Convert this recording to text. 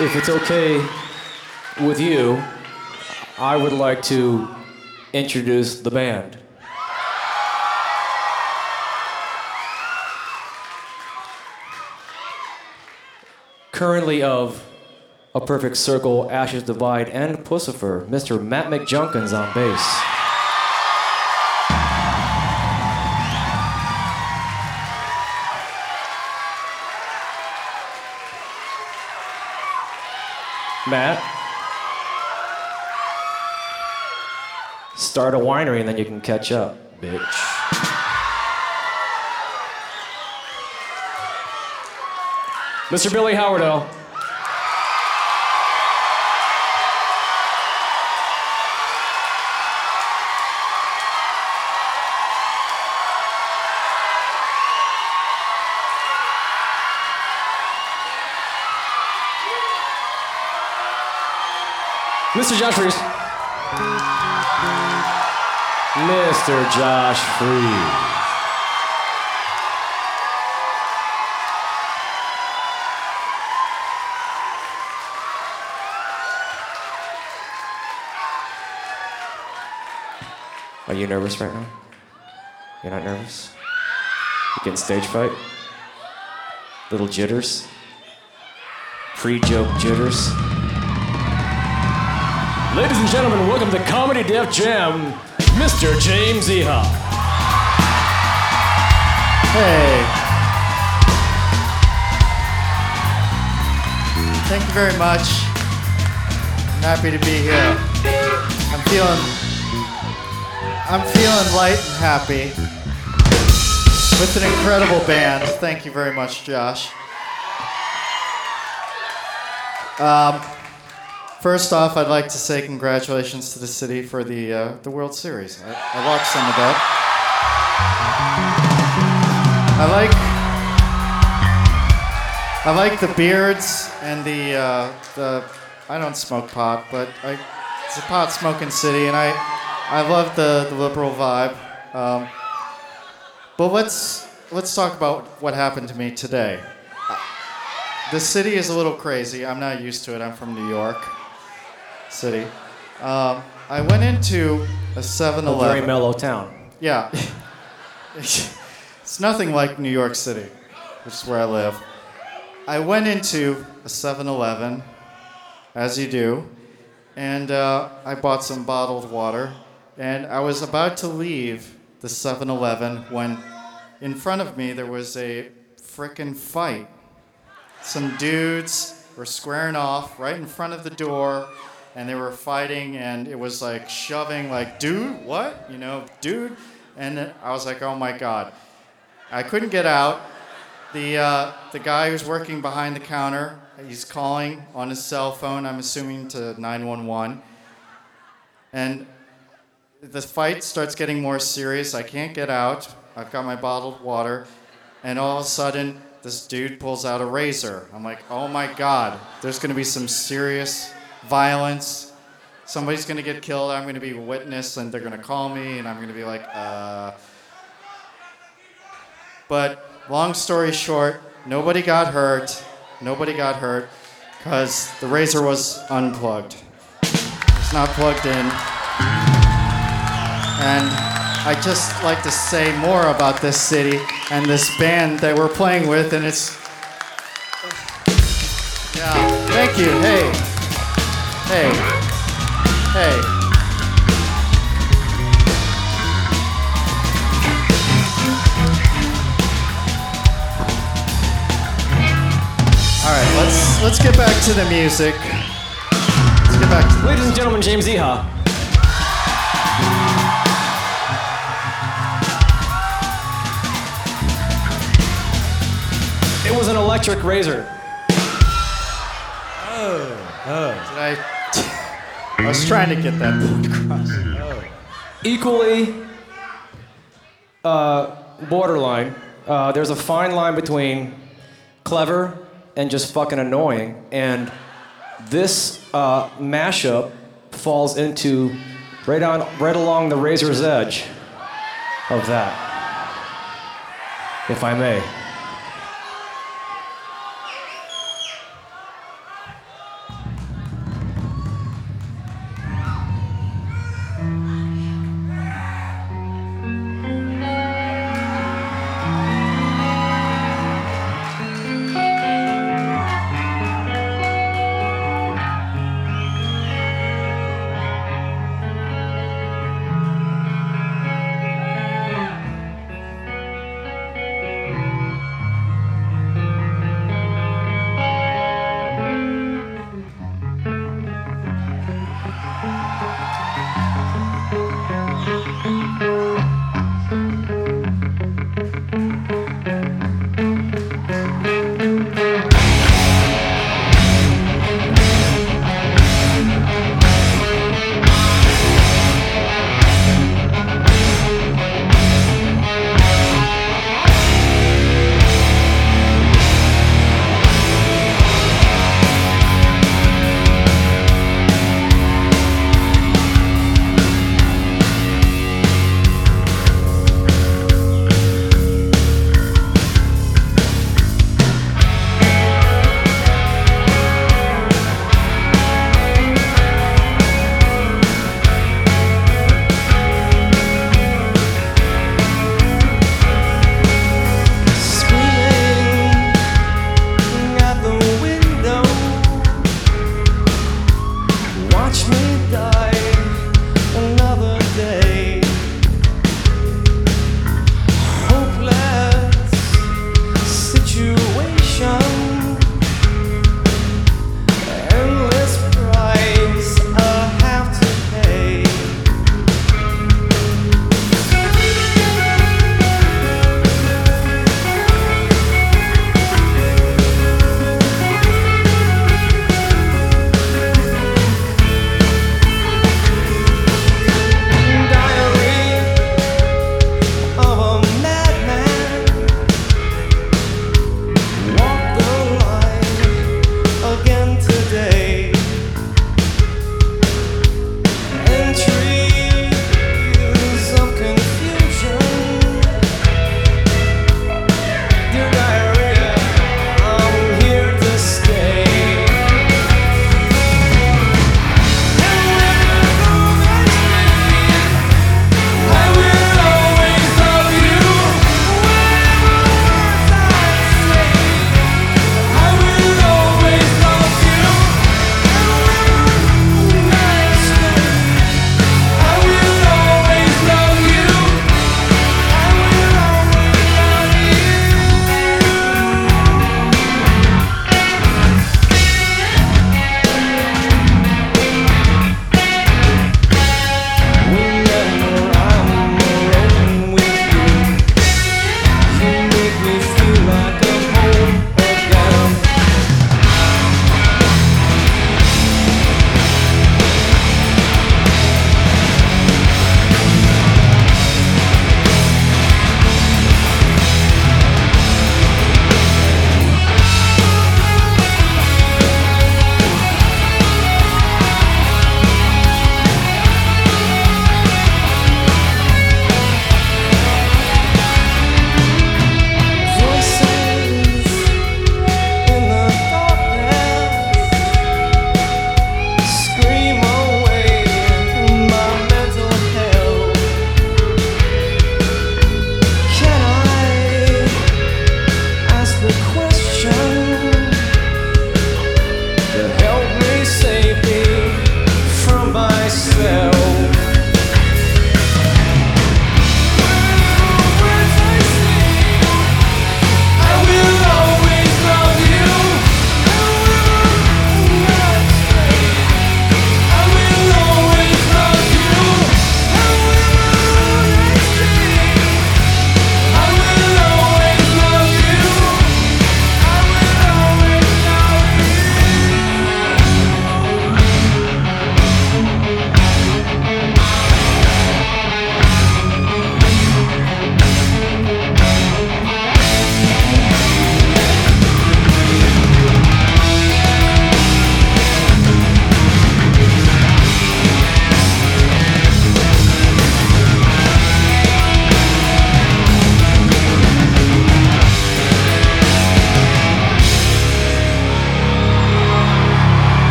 if it's okay with you, I would like to introduce the band. Currently of A Perfect Circle, Ashes Divide, and Puscifer, Mr. Matt McJunkins on bass. Matt. Start a winery and then you can catch up, bitch. Mr. Billy Howerdel. Mr. Josh Freese. Mr. Josh Freese. Are you nervous right now? You're not nervous? You getting stage fright? Little jitters? Pre joke jitters? Ladies and gentlemen, welcome to Comedy Def Jam, Mr. James Iha. Hey. Thank you very much. I'm happy to be here. I'm feeling I'm feeling light and happy with an incredible band. Thank you very much, Josh. Um, first off, I'd like to say congratulations to the city for the uh, the World Series. I, I watched some of that. I like I like the beards and the uh, the I don't smoke pot, but I, it's a pot smoking city, and I I love the, the liberal vibe. Um, but let's let's talk about what happened to me today. The city is a little crazy. I'm not used to it. I'm from New York City. Um, I went into a 7 A very mellow town. Yeah. it's nothing like New York City, which is where I live. I went into a 7 Eleven, as you do, and uh, I bought some bottled water. And I was about to leave the 7 Eleven when in front of me there was a frickin' fight. Some dudes were squaring off right in front of the door and they were fighting and it was like shoving like dude what? You know dude. And i was like oh my god. I couldn't get out. The, uh, the guy who's working behind the counter he's calling on his cell phone i'm assuming to 911 and the fight starts getting more serious. I can't get out. I've got my bottled water. And all of a sudden this dude pulls out a razor. I'm like oh my god. There's going to be some serious violence somebody's going to get killed i'm going to be a witness and they're going to call me and i'm going to be like uh but long story short nobody got hurt nobody got hurt because the razor was unplugged it's not plugged in and I just like to say more about this city and this band that we're playing with, and it's. Yeah, thank you. Hey. Hey. Hey. All right, let's let's get back to the music. Let's get back to Ladies and gentlemen, James Iha. It was an electric razor. Oh. Oh. Did I? I was trying to get that point across. Equally uh, borderline. Uh, there's a fine line between clever and just fucking annoying. And this uh, mashup falls into right on right along the razor's edge of that. If I may.